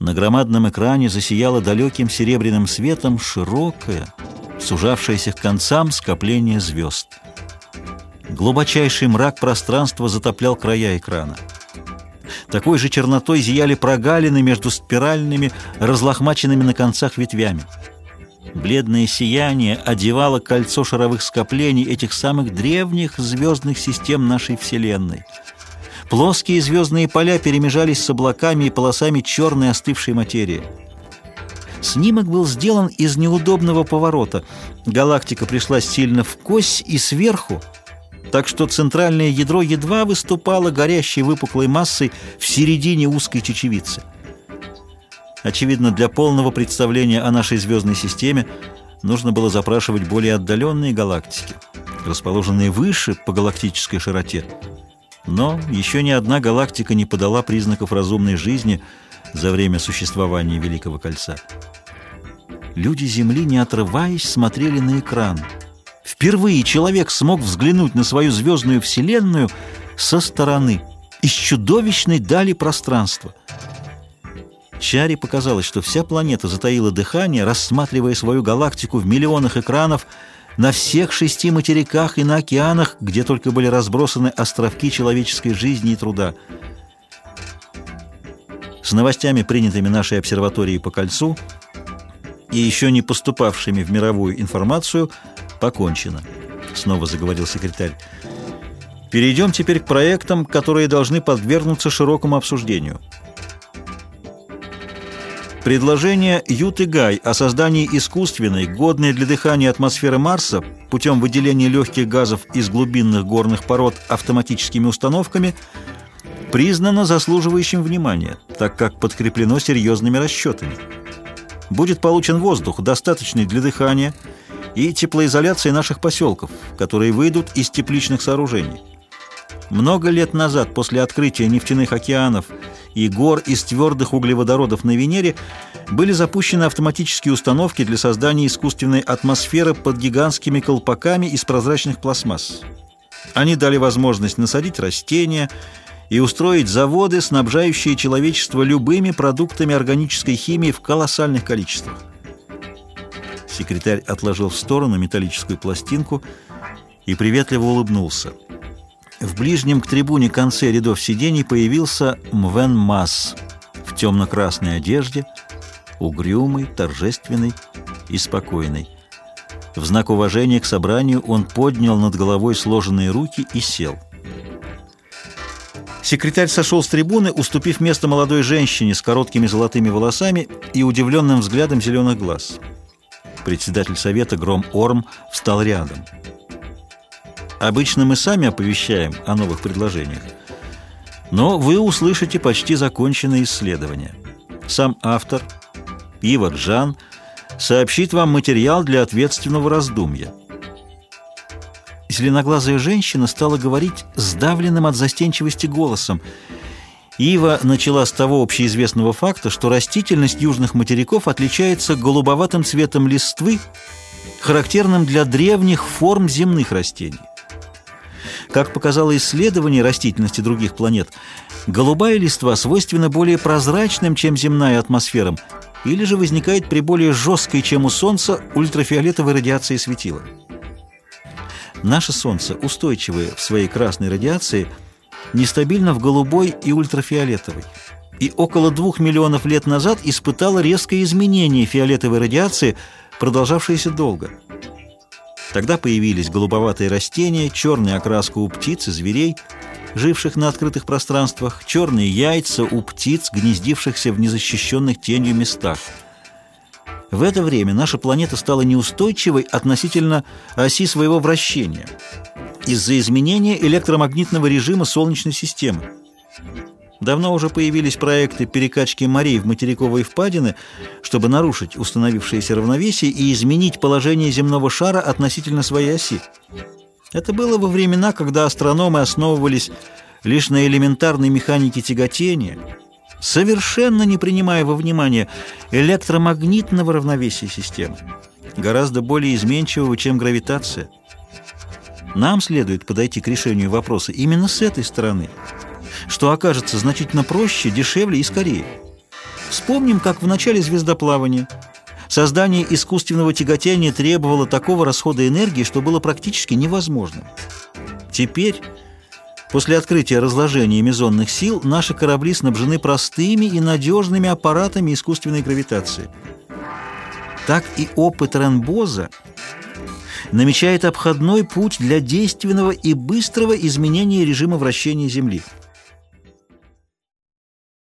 На громадном экране засияло далеким серебряным светом широкое, сужавшееся к концам скопление звезд. Глубочайший мрак пространства затоплял края экрана. Такой же чернотой зияли прогалины между спиральными, разлохмаченными на концах ветвями. Бледное сияние одевало кольцо шаровых скоплений этих самых древних звездных систем нашей Вселенной — Плоские звездные поля перемежались с облаками и полосами черной остывшей материи. Снимок был сделан из неудобного поворота. Галактика пришла сильно в кость и сверху, так что центральное ядро едва выступало горящей выпуклой массой в середине узкой чечевицы. Очевидно, для полного представления о нашей звездной системе нужно было запрашивать более отдаленные галактики, расположенные выше по галактической широте. Но еще ни одна галактика не подала признаков разумной жизни за время существования Великого Кольца. Люди Земли, не отрываясь, смотрели на экран. Впервые человек смог взглянуть на свою звездную вселенную со стороны, из чудовищной дали пространства. Чаре показалось, что вся планета затаила дыхание, рассматривая свою галактику в миллионах экранов, на всех шести материках и на океанах, где только были разбросаны островки человеческой жизни и труда. С новостями, принятыми нашей обсерваторией по кольцу, и еще не поступавшими в мировую информацию, покончено. Снова заговорил секретарь. Перейдем теперь к проектам, которые должны подвергнуться широкому обсуждению. Предложение Юты Гай о создании искусственной, годной для дыхания атмосферы Марса путем выделения легких газов из глубинных горных пород автоматическими установками признано заслуживающим внимания, так как подкреплено серьезными расчетами. Будет получен воздух, достаточный для дыхания, и теплоизоляции наших поселков, которые выйдут из тепличных сооружений. Много лет назад, после открытия нефтяных океанов и гор из твердых углеводородов на Венере, были запущены автоматические установки для создания искусственной атмосферы под гигантскими колпаками из прозрачных пластмасс. Они дали возможность насадить растения и устроить заводы, снабжающие человечество любыми продуктами органической химии в колоссальных количествах. Секретарь отложил в сторону металлическую пластинку и приветливо улыбнулся. В ближнем к трибуне конце рядов сидений появился Мвен Масс в темно-красной одежде, угрюмый, торжественный и спокойный. В знак уважения к собранию он поднял над головой сложенные руки и сел. Секретарь сошел с трибуны, уступив место молодой женщине с короткими золотыми волосами и удивленным взглядом зеленых глаз. Председатель совета Гром Орм встал рядом. Обычно мы сами оповещаем о новых предложениях, но вы услышите почти законченное исследование. Сам автор, Ива Джан, сообщит вам материал для ответственного раздумья. Зеленоглазая женщина стала говорить сдавленным от застенчивости голосом. Ива начала с того общеизвестного факта, что растительность южных материков отличается голубоватым цветом листвы, характерным для древних форм земных растений. Как показало исследование растительности других планет, голубая листва свойственна более прозрачным, чем земная атмосфера, или же возникает при более жесткой, чем у Солнца, ультрафиолетовой радиации светила. Наше Солнце, устойчивое в своей красной радиации, нестабильно в голубой и ультрафиолетовой. И около двух миллионов лет назад испытало резкое изменение фиолетовой радиации, продолжавшееся долго – Тогда появились голубоватые растения, черная окраска у птиц и зверей, живших на открытых пространствах, черные яйца у птиц, гнездившихся в незащищенных тенью местах. В это время наша планета стала неустойчивой относительно оси своего вращения из-за изменения электромагнитного режима Солнечной системы. Давно уже появились проекты перекачки морей в материковые впадины, чтобы нарушить установившееся равновесие и изменить положение земного шара относительно своей оси. Это было во времена, когда астрономы основывались лишь на элементарной механике тяготения, совершенно не принимая во внимание электромагнитного равновесия системы, гораздо более изменчивого, чем гравитация. Нам следует подойти к решению вопроса именно с этой стороны – что окажется значительно проще, дешевле и скорее. Вспомним, как в начале звездоплавания. Создание искусственного тяготения требовало такого расхода энергии, что было практически невозможным. Теперь, после открытия разложения мезонных сил, наши корабли снабжены простыми и надежными аппаратами искусственной гравитации. Так и опыт Ренбоза намечает обходной путь для действенного и быстрого изменения режима вращения Земли –